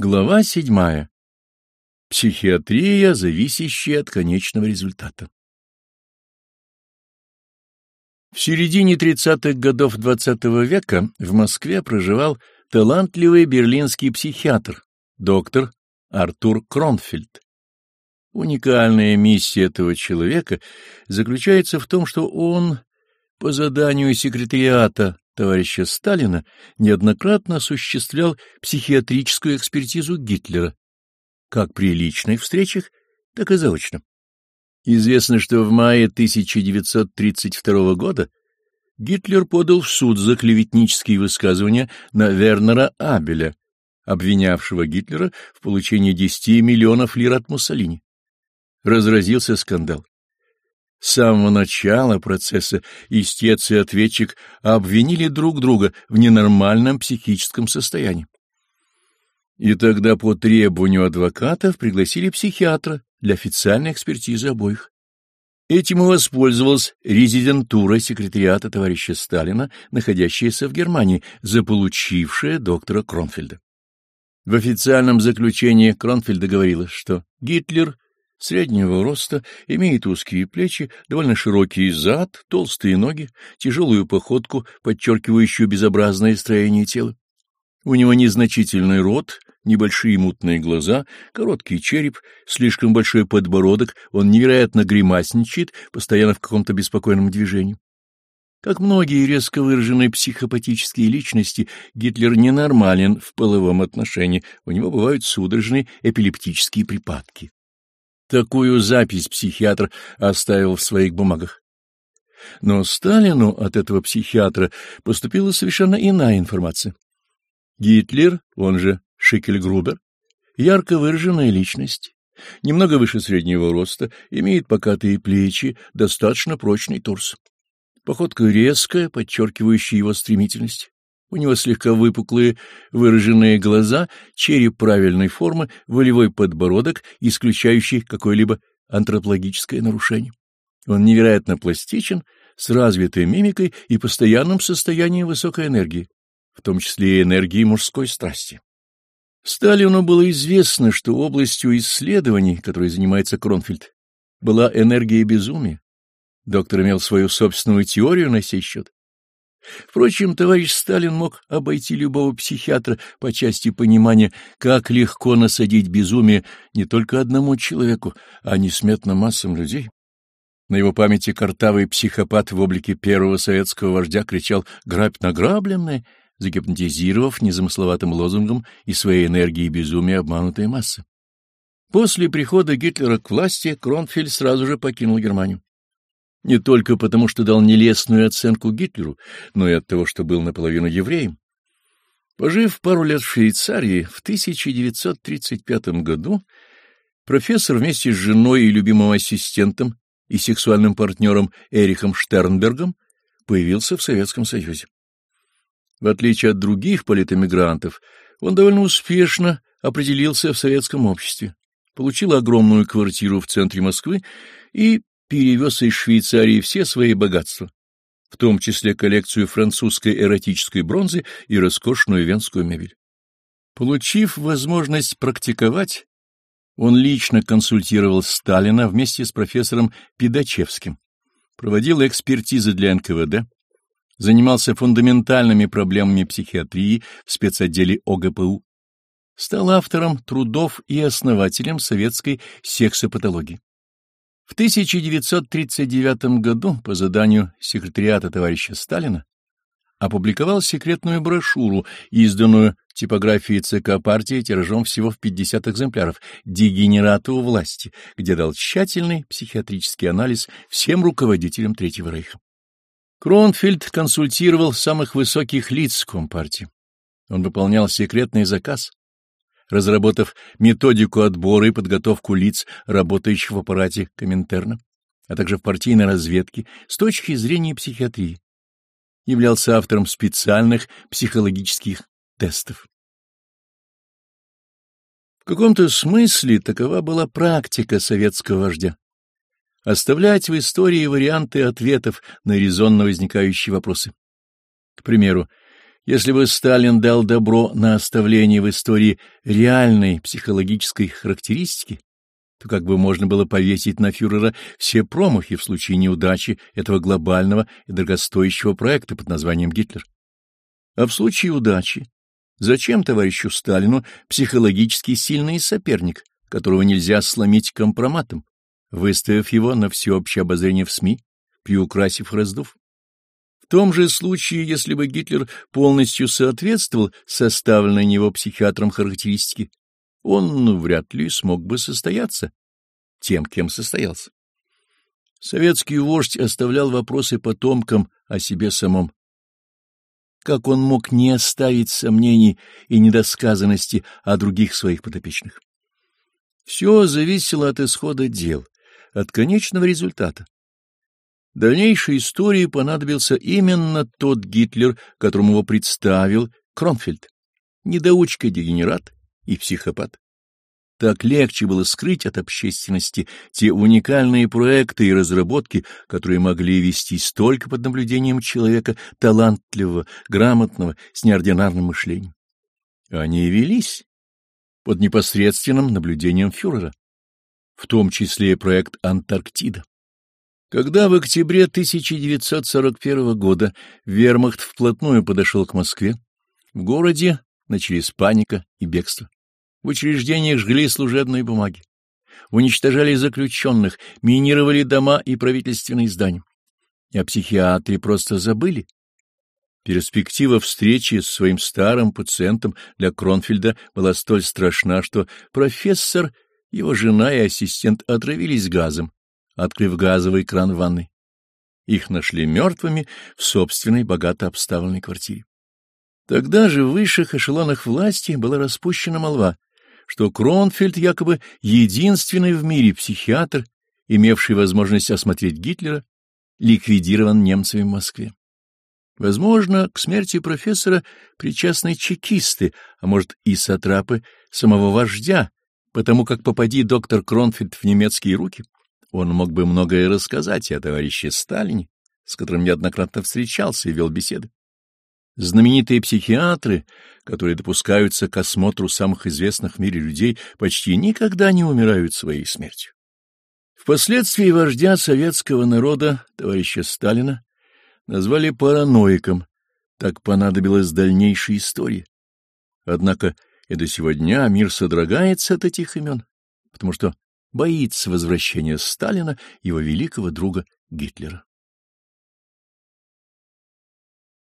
Глава седьмая. Психиатрия, зависящая от конечного результата. В середине 30-х годов XX -го века в Москве проживал талантливый берлинский психиатр, доктор Артур Кронфельд. Уникальная миссия этого человека заключается в том, что он, по заданию секретариата товарища Сталина неоднократно осуществлял психиатрическую экспертизу Гитлера, как при личных встречах, так и заочно. Известно, что в мае 1932 года Гитлер подал в суд за клеветнические высказывания на Вернера Абеля, обвинявшего Гитлера в получении 10 миллионов лир от Муссолини. Разразился скандал. С самого начала процесса истец и ответчик обвинили друг друга в ненормальном психическом состоянии. И тогда по требованию адвокатов пригласили психиатра для официальной экспертизы обоих. Этим и воспользовалась резидентура секретариата товарища Сталина, находящаяся в Германии, заполучившая доктора Кронфельда. В официальном заключении Кронфельда говорилось, что Гитлер — Среднего роста, имеет узкие плечи, довольно широкий зад, толстые ноги, тяжелую походку, подчеркивающую безобразное строение тела. У него незначительный рот, небольшие мутные глаза, короткий череп, слишком большой подбородок, он невероятно гримасничает, постоянно в каком-то беспокойном движении. Как многие резко выраженные психопатические личности, Гитлер ненормален в половом отношении, у него бывают судорожные эпилептические припадки. Такую запись психиатр оставил в своих бумагах. Но Сталину от этого психиатра поступила совершенно иная информация. Гитлер, он же Шикельгрубер, ярко выраженная личность, немного выше среднего роста, имеет покатые плечи, достаточно прочный торс. Походка резкая, подчеркивающая его стремительность. У него слегка выпуклые выраженные глаза, череп правильной формы, волевой подбородок, исключающий какое-либо антропологическое нарушение. Он невероятно пластичен, с развитой мимикой и постоянным состоянием высокой энергии, в том числе и энергии мужской страсти. Сталину было известно, что областью исследований, которой занимается Кронфельд, была энергия безумия. Доктор имел свою собственную теорию на сей счет. Впрочем, товарищ Сталин мог обойти любого психиатра по части понимания, как легко насадить безумие не только одному человеку, а несметным массам людей. На его памяти картавый психопат в облике первого советского вождя кричал «Грабь награбленное!», загипнотизировав незамысловатым лозунгом и своей энергией безумия обманутые массы. После прихода Гитлера к власти Кронфельд сразу же покинул Германию. Не только потому, что дал нелестную оценку Гитлеру, но и от того, что был наполовину евреем. Пожив пару лет в Швейцарии, в 1935 году профессор вместе с женой и любимым ассистентом и сексуальным партнером Эрихом Штернбергом появился в Советском Союзе. В отличие от других политэмигрантов, он довольно успешно определился в советском обществе, получил огромную квартиру в центре Москвы и перевез из Швейцарии все свои богатства, в том числе коллекцию французской эротической бронзы и роскошную венскую мебель. Получив возможность практиковать, он лично консультировал Сталина вместе с профессором Педачевским, проводил экспертизы для НКВД, занимался фундаментальными проблемами психиатрии в спецотделе ОГПУ, стал автором трудов и основателем советской сексопатологии. В 1939 году по заданию секретариата товарища Сталина опубликовал секретную брошюру, изданную типографией ЦК партии тиражом всего в 50 экземпляров «Дегенерату у власти», где дал тщательный психиатрический анализ всем руководителям Третьего Рейха. Кронфельд консультировал самых высоких лиц Компартии. Он выполнял секретный заказ, разработав методику отбора и подготовку лиц, работающих в аппарате Коминтерна, а также в партийной разведке с точки зрения психиатрии. Являлся автором специальных психологических тестов. В каком-то смысле такова была практика советского вождя. Оставлять в истории варианты ответов на резонно возникающие вопросы. К примеру, Если бы Сталин дал добро на оставление в истории реальной психологической характеристики, то как бы можно было повесить на фюрера все промахи в случае неудачи этого глобального и дорогостоящего проекта под названием Гитлер. А в случае удачи зачем товарищу Сталину психологически сильный соперник, которого нельзя сломить компроматом, выставив его на всеобщее обозрение в СМИ, приукрасив раздув? Том же случае, если бы Гитлер полностью соответствовал составленной него психиатром характеристике, он ну, вряд ли смог бы состояться тем, кем состоялся. Советский вождь оставлял вопросы потомкам о себе самом. Как он мог не оставить сомнений и недосказанности о других своих подопечных? Все зависело от исхода дел, от конечного результата. Дальнейшей истории понадобился именно тот Гитлер, которому его представил Кронфельд, недоучка-дегенерат и психопат. Так легче было скрыть от общественности те уникальные проекты и разработки, которые могли вестись только под наблюдением человека талантливого, грамотного, с неординарным мышлением. Они велись под непосредственным наблюдением фюрера, в том числе и проект «Антарктида». Когда в октябре 1941 года вермахт вплотную подошел к Москве, в городе начались паника и бегство. В учреждениях жгли служебные бумаги, уничтожали заключенных, минировали дома и правительственные здания. А психиатры просто забыли. Перспектива встречи с своим старым пациентом для Кронфельда была столь страшна, что профессор, его жена и ассистент отравились газом, открыв газовый кран в ванной. Их нашли мертвыми в собственной богато обставленной квартире. Тогда же в высших эшелонах власти была распущена молва, что Кронфельд якобы единственный в мире психиатр, имевший возможность осмотреть Гитлера, ликвидирован немцами в Москве. Возможно, к смерти профессора причастны чекисты, а может и сатрапы самого вождя, потому как попади доктор Кронфельд в немецкие руки, он мог бы многое рассказать о товарище Сталине, с которым неоднократно встречался и вел беседы. Знаменитые психиатры, которые допускаются к осмотру самых известных в мире людей, почти никогда не умирают своей смертью. Впоследствии вождя советского народа, товарища Сталина, назвали параноиком, так понадобилась дальнейшая история. Однако и до сего дня мир содрогается от этих имен, потому что боится возвращения Сталина, его великого друга Гитлера.